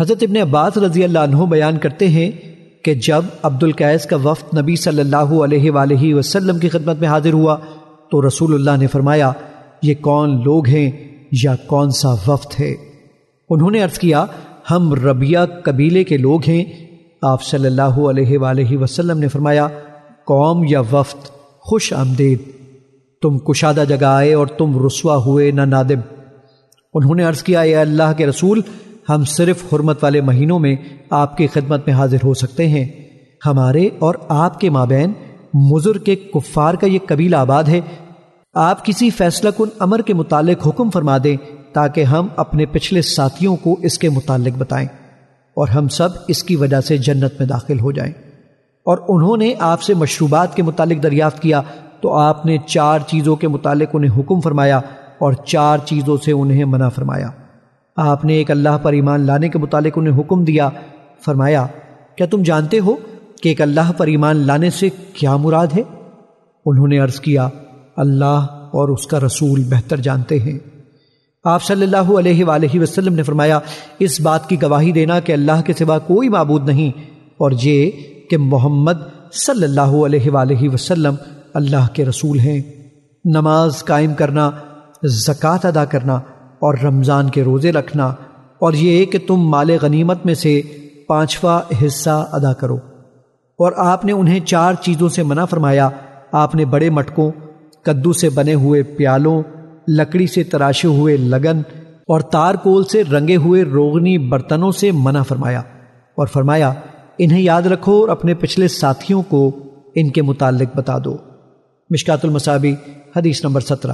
حضرت ابن عباس رضی اللہ عنہ بیان کرتے ہیں کہ جب عبد القیس کا وفد نبی صلی اللہ علیہ وآلہ وسلم کی خدمت میں حاضر ہوا تو رسول اللہ نے فرمایا، یہ کون لوگ ہیں یا کون سا وفد ہے؟ انہوں نے عرض کیا، ہم ربیہ قبیلے کے لوگ ہیں۔ آپ صلی اللہ علیہ وآلہ وسلم نے فرمایا، قوم یا وفد، خوش آمدید۔ تم کشادہ جگہ آئے اور تم رسوا ہوئے، نہ نادم انہوں نے عرض کیا، اے اللہ کے رسول ہم صرف حرمت والے مہینوں میں آپ کی خدمت میں حاضر ہو سکتے ہیں۔ ہمارے اور آپ کے مابین، مضر کے کفار کا یہ قبیل آباد ہے۔ آپ کسی فیصلہ کن امر کے متعلق حکم فرما دیں تاکہ ہم اپنے پچھلے ساتھیوں کو اس کے متعلق بتائیں اور ہم سب اس کی وجہ سے جنت میں داخل ہو جائیں۔ اور انہوں نے آپ سے مشروبات کے متعلق دریافت کیا تو آپ نے چار چیزوں کے متعلق انہیں حکم فرمایا اور چار چیزوں سے انہیں منع فرمایا۔ آپ نے ایک اللہ پر ایمان لانے کے متعلق انہیں حکم دیا۔ فرمایا، کیا تم جانتے ہو کہ ایک اللہ پر ایمان لانے سے کیا مراد ہے؟ انہوں نے عرض کیا، اللہ اور اس کا رسول بہتر جانتے ہیں۔ آپ صلی اللہ علیہ وآلہ وسلم نے فرمایا، اس بات کی گواہی دینا کہ اللہ کے سوا کوئی معبود نہیں۔ اور یہ کہ محمد صلی اللہ علیہ وآلہ وسلم اللہ کے رسول ہیں۔ نماز قائم کرنا، زکوٰۃ ادا کرنا اور رمضان کے روزے رکھنا اور یہ کہ تم مال غنیمت میں سے پانچواں حصہ ادا کرو۔ اور آپ نے انہیں چار چیزوں سے منع فرمایا۔ آپ نے بڑے مٹکوں، کدو سے بنے ہوئے پیالوں، لکڑی سے تراشے ہوئے لگن اور تار کول سے رنگے ہوئے روغنی برتنوں سے منع فرمایا۔ اور فرمایا، انہیں یاد رکھو اور اپنے پچھلے ساتھیوں کو ان کے متعلق بتا دو۔ مشکات المصابی حدیث نمبر سترہ۔